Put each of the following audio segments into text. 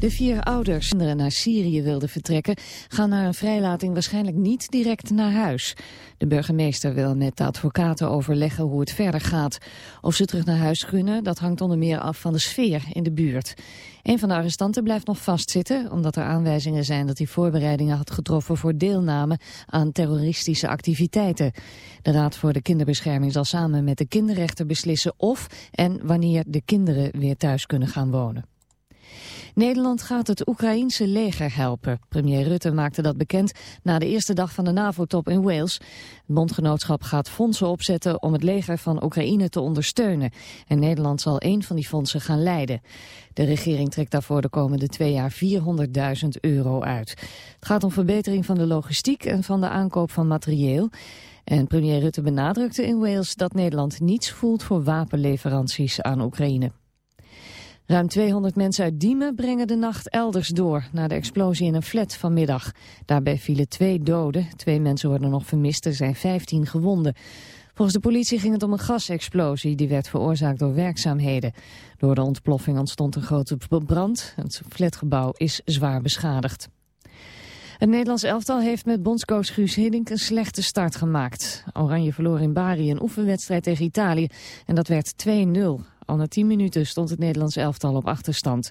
De vier ouders die naar Syrië wilden vertrekken... gaan na een vrijlating waarschijnlijk niet direct naar huis. De burgemeester wil met de advocaten overleggen hoe het verder gaat. Of ze terug naar huis kunnen, dat hangt onder meer af van de sfeer in de buurt. Een van de arrestanten blijft nog vastzitten... omdat er aanwijzingen zijn dat hij voorbereidingen had getroffen... voor deelname aan terroristische activiteiten. De Raad voor de Kinderbescherming zal samen met de kinderrechter beslissen... of en wanneer de kinderen weer thuis kunnen gaan wonen. Nederland gaat het Oekraïense leger helpen. Premier Rutte maakte dat bekend na de eerste dag van de NAVO-top in Wales. Het bondgenootschap gaat fondsen opzetten om het leger van Oekraïne te ondersteunen. En Nederland zal één van die fondsen gaan leiden. De regering trekt daarvoor de komende twee jaar 400.000 euro uit. Het gaat om verbetering van de logistiek en van de aankoop van materieel. En premier Rutte benadrukte in Wales dat Nederland niets voelt voor wapenleveranties aan Oekraïne. Ruim 200 mensen uit Diemen brengen de nacht elders door... na de explosie in een flat vanmiddag. Daarbij vielen twee doden. Twee mensen worden nog vermist. Er zijn 15 gewonden. Volgens de politie ging het om een gasexplosie. Die werd veroorzaakt door werkzaamheden. Door de ontploffing ontstond een grote brand. Het flatgebouw is zwaar beschadigd. Het Nederlands elftal heeft met bondscoach Guus Hiddink een slechte start gemaakt. Oranje verloor in Bari een oefenwedstrijd tegen Italië en dat werd 2-0. Al na 10 minuten stond het Nederlands elftal op achterstand.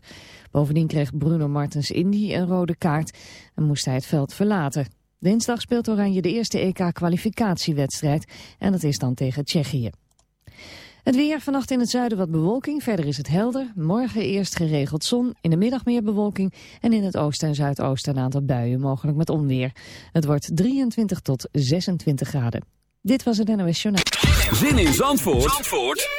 Bovendien kreeg Bruno Martens Indy een rode kaart en moest hij het veld verlaten. Dinsdag speelt Oranje de eerste EK-kwalificatiewedstrijd en dat is dan tegen Tsjechië. Het weer, vannacht in het zuiden wat bewolking, verder is het helder. Morgen eerst geregeld zon, in de middag meer bewolking... en in het oosten en zuidoosten een aantal buien, mogelijk met onweer. Het wordt 23 tot 26 graden. Dit was het NOS Journaal. Zin in Zandvoort, Zandvoort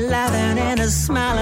Laughing and smiling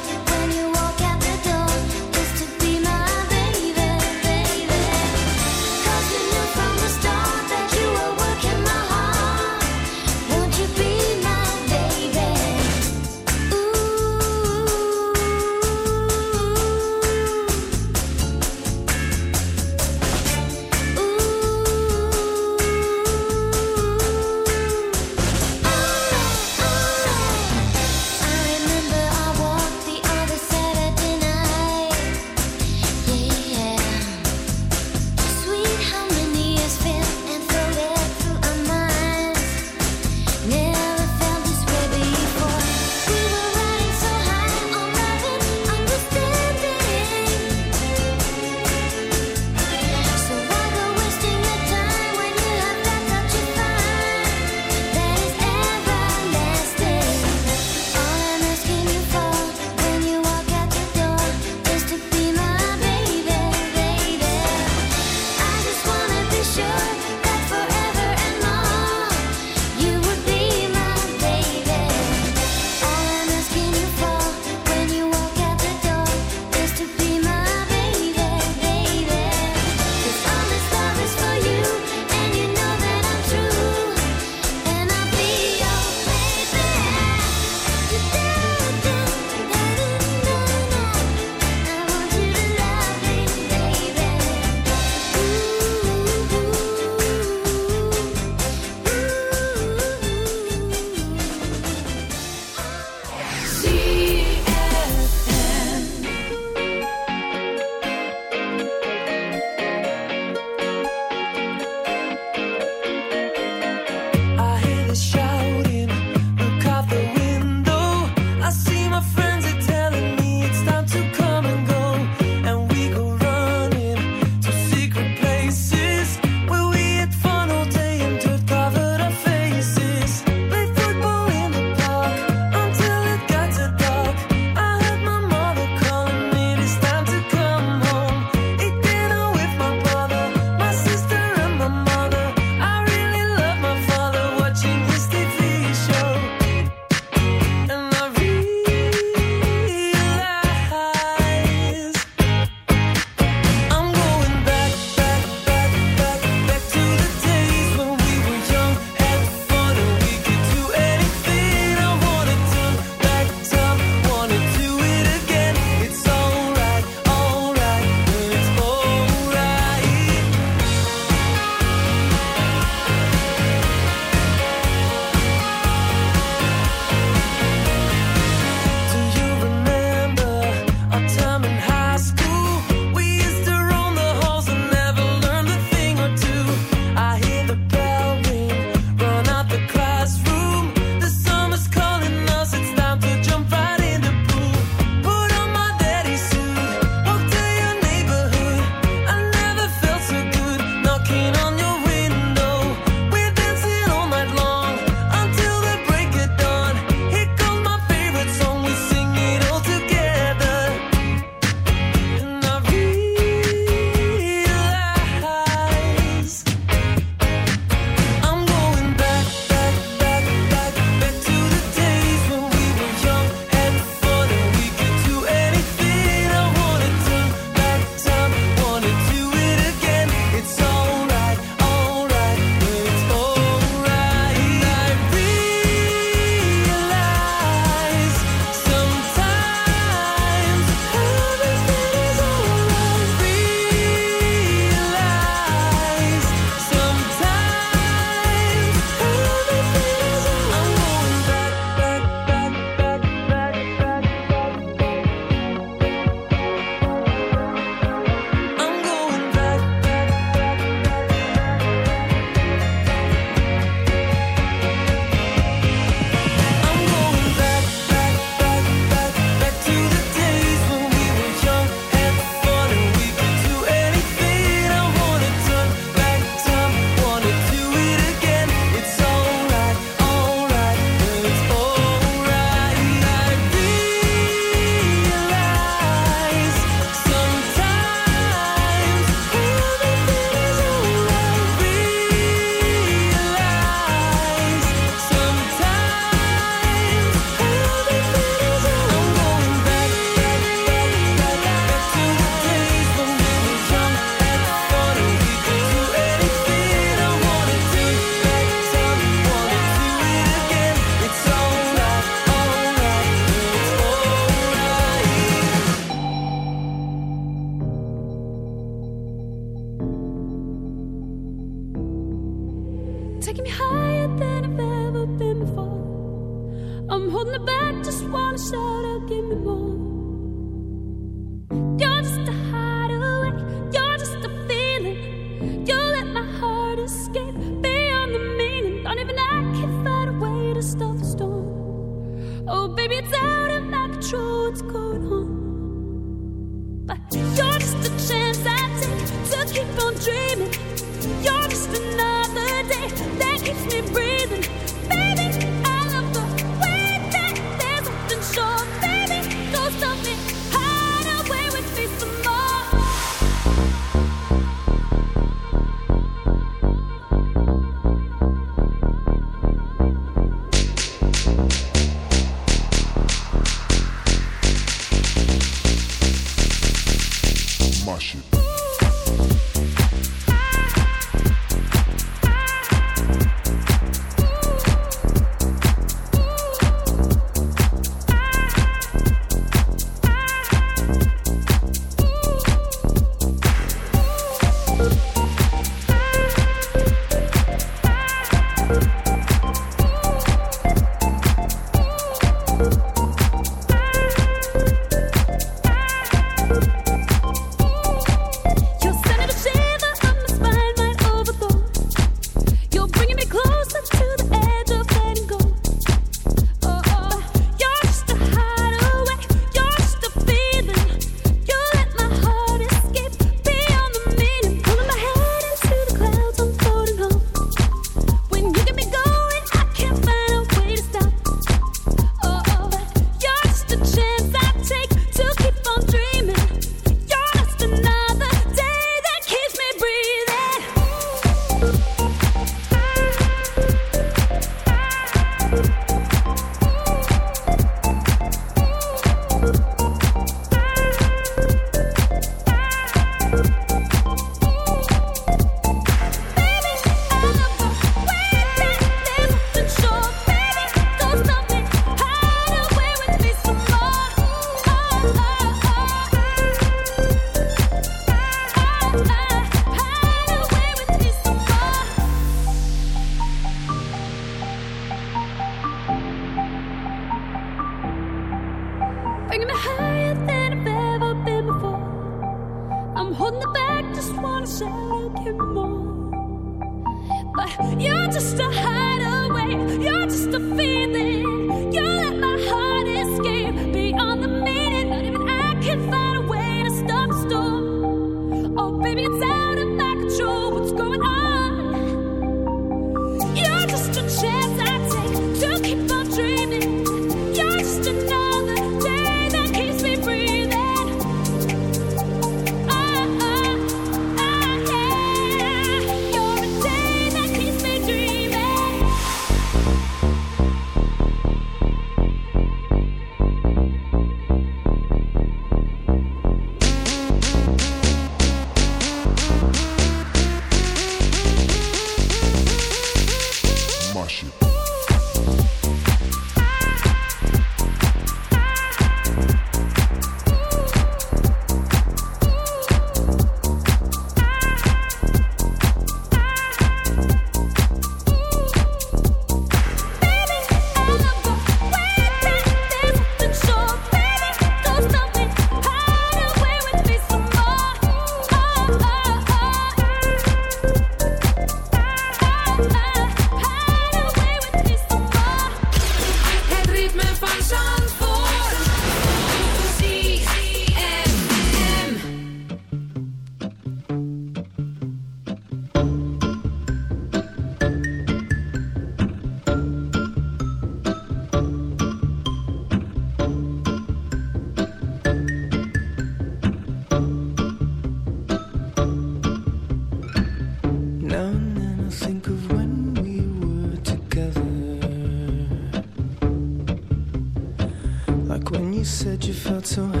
To.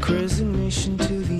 crazy nation to the